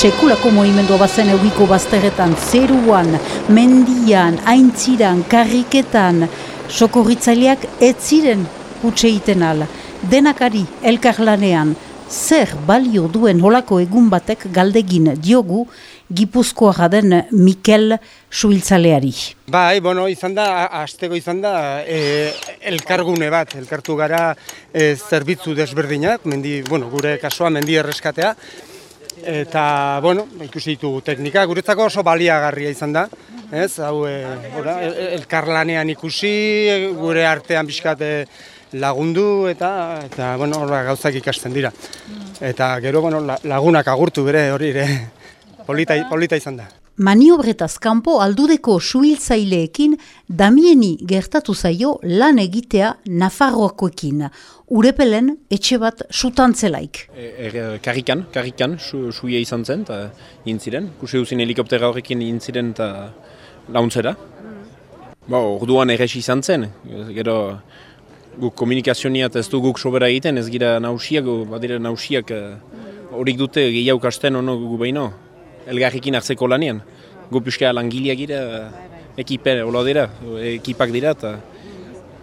sekulako moimendua bazen eugiko bazteretan, zeruan, mendian, aintziran, karriketan, sokorritzaileak ez ziren utxe iten ala. Denakari, elkarlanean, zer balio duen holako egun batek galdegin diogu Gipuzkoa den Mikel Suiltzaleari. Bai, bueno, izan da, azteko izan da, e, elkargune bat, elkartu gara e, zerbitzu desberdinak, mendi, bueno, gure kasua mendi erreskatea, eta, bueno, ikusi ditugu teknika, guretzako oso baliagarria izan da, ez, hau, e, ora, elkarlanean ikusi, gure artean bizkate lagundu eta eta bueno, horra gauzak ikasten dira. Eta gero bueno, lagunak agurtu bere hori ere polita, polita izan da. Maniobretaz kanpo aldudeko suhiltzaileekin damieni gertatu zaio lan egitea Nafarroakoekin. Urepelen etxe bat sutantzelaik. E, e, karrikan, karrikan, suia su izan zen, eta intziren. Kuse duzin helikoptera horrekin intziren eta launtzera. Ba, orduan erresi izan zen, gero guk komunikazioa ez du guk sobera egiten, ez gira nausiak, badira nausiak eh, horik dute gehiago kasten ono gu behin, elgarrikin hartzeko lanean. Gu pixka langileak gira, ekipe, hola dira, ekipak dira, eta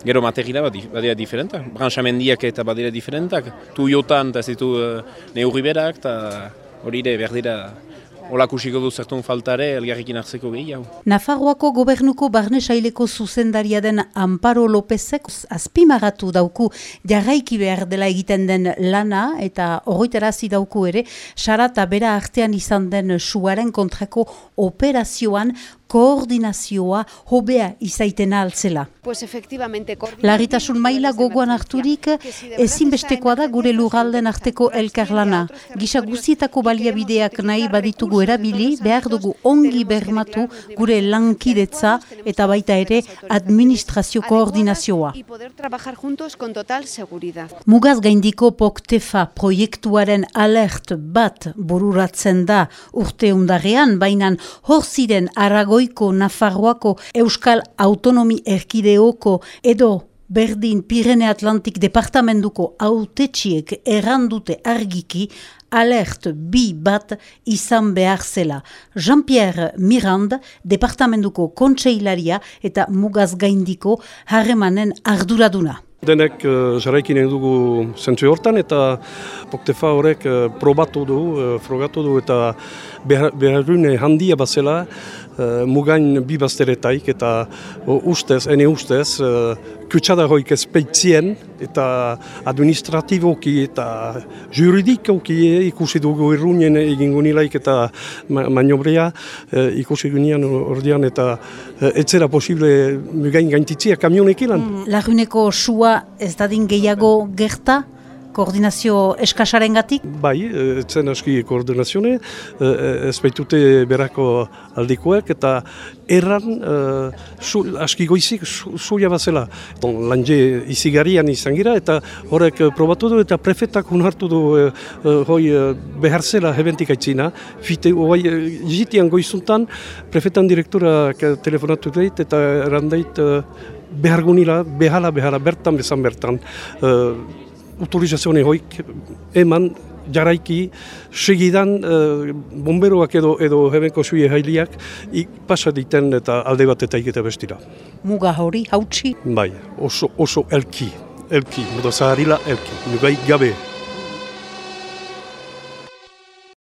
gero materiala badira diferentak. Branxamendiak eta badira diferentak. Tu jotan, eta ez ditu uh, neurri berak, eta hori ere berdira Olakusiko du zertun faltare, elgarrikin hartzeko gehiago. Nafarroako gobernuko barne saileko zuzendaria den Amparo Lopezek azpimagatu dauku jarraiki behar dela egiten den lana eta horretarazi dauku ere, sarata bera artean izan den suaren kontrako operazioan koordinazioa hobea izaiten altzela. Pues efectivamente, Larritasun maila gogoan harturik ezinbestekoa da gure lugalden arteko elkarlana. Gisa guzietako baliabideak nahi baditugu erabili, behar dugu ongi bermatu gure lankidetza eta baita ere administrazio koordinazioa. Mugaz gaindiko poktefa proiektuaren alert bat bururatzen da urte undarrean, bainan hor ziren arago goiko Nafarroako Euskal Autonomi Erkideoko edo Berdin Pirene Atlantik Departamentuko autetxiek errandute argiki alert bi bat izan behar zela. Jean-Pierre Mirand, Departamentuko kontseilaria eta mugaz gaindiko harremanen arduraduna. Denek uh, jarraikin dugu zentzu hortan eta Poktefa horrek uh, probatu du, uh, frogatu du eta beharrune handia bat zela uh, mugain bi bazteretaik eta uh, ustez, ene ustez, uh, kutsada hoik ezpeitzien eta administratiboki eta juridikoki ikusi dugu irrunien egingo nilaik eta ma maniobrea uh, ikusi gunean ordean eta uh, etzera posible mugain gaintitzia kamionekilan. Mm, Laguneko sua ez dadin gehiago gerta, koordinazio eskasaren gatik? Bai, etzen aski koordinazione, ez baitute berako aldikoak, eta erran uh, aski goizik zuia bat zela. Lanje izigarian izan gira, eta horrek probatu du, eta prefetak unhartu du uh, hoi uh, behar zela hebentik aitzina. Fite, hoi, jitian goizuntan, prefetan direktora telefonatu dut, eta errandait uh, behar gunila, behala, behala, bertan, bezan, bertan. Uh, autorizazione hoik eman jaraiki segidan uh, bomberoak edo edo hebenko sui hailiak pasa diten eta alde bat eta iketa bestira. Muga hori hautsi? Bai, oso, oso elki, elki, muda zaharila elki, nugai gabe.